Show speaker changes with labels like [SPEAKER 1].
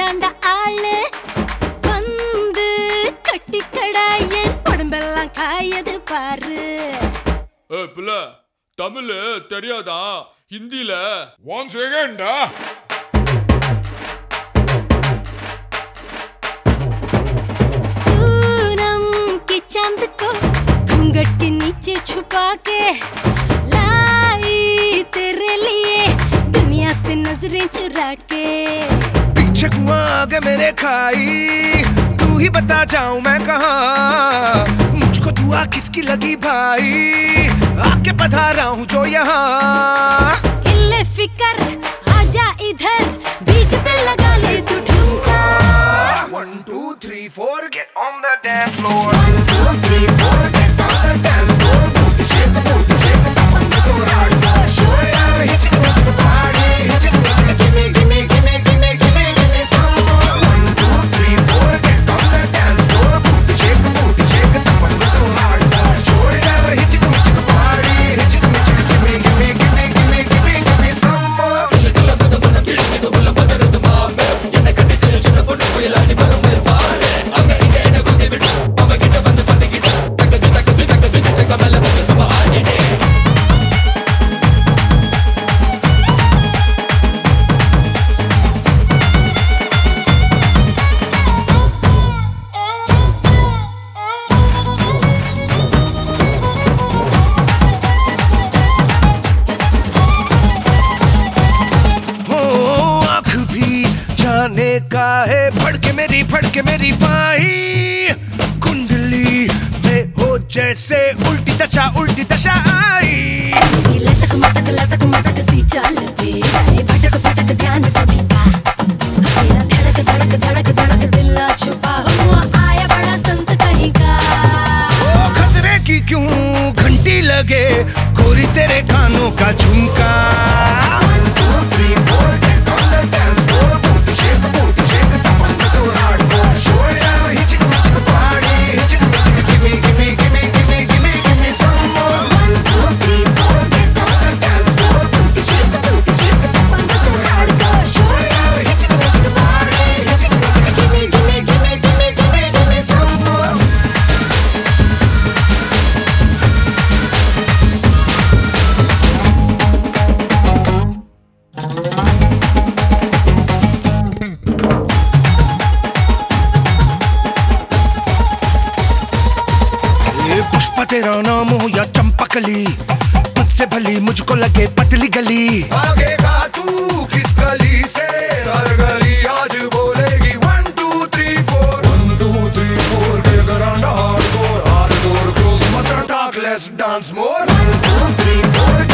[SPEAKER 1] தாண்ட ஆளு. வந்து கட்டிக்கடா என் உடம்பெல்லாம் காயது பாரு. ஏ பிள்ளை தமிழ் தெரியாதா? ஹிந்தியில
[SPEAKER 2] ஒன் செகண்டா
[SPEAKER 3] पूनम के चांद को घूंघट के नीचे छुपा के लाई
[SPEAKER 4] पीछे आगे मेरे खाई। तू ही बता जाऊँ मैं कहा। मुझको दुआ किसकी लगी भाई। आके पधारा हूँ जो यहाँ।
[SPEAKER 3] इल्ले फिकर आजा इधर। बीट पे लगा ले तू ठुमका।
[SPEAKER 4] Two, three, four, get on the dance floor.
[SPEAKER 3] One, two, three,
[SPEAKER 4] जाने का है? फड़के मेरी फड़के मेरी बाही। कुंडली में हो जैसे उल्टी दशा उल्टी दशा आई।
[SPEAKER 3] मेरी लटक मटक लटक मटक सी चाल पे भटक भटक ध्यान सभी का। तेरा धड़क धड़क धड़क धड़क दिल ना छुपा। हुआ आया बड़ा संत कहीं का।
[SPEAKER 4] ओ खतरे की क्यों घंटी लगे? गोरी तेरे कानों का झुमका।
[SPEAKER 3] तेरा नाम हो या चंपकली तुझसे भली, मुझको लगे पतली गली। आगे का तू किस गली से? हर गली आज बोलेगी one two three four
[SPEAKER 4] one two three four के हार्डकोर हार्डकोर क्लोज मचा dance more one two three
[SPEAKER 2] four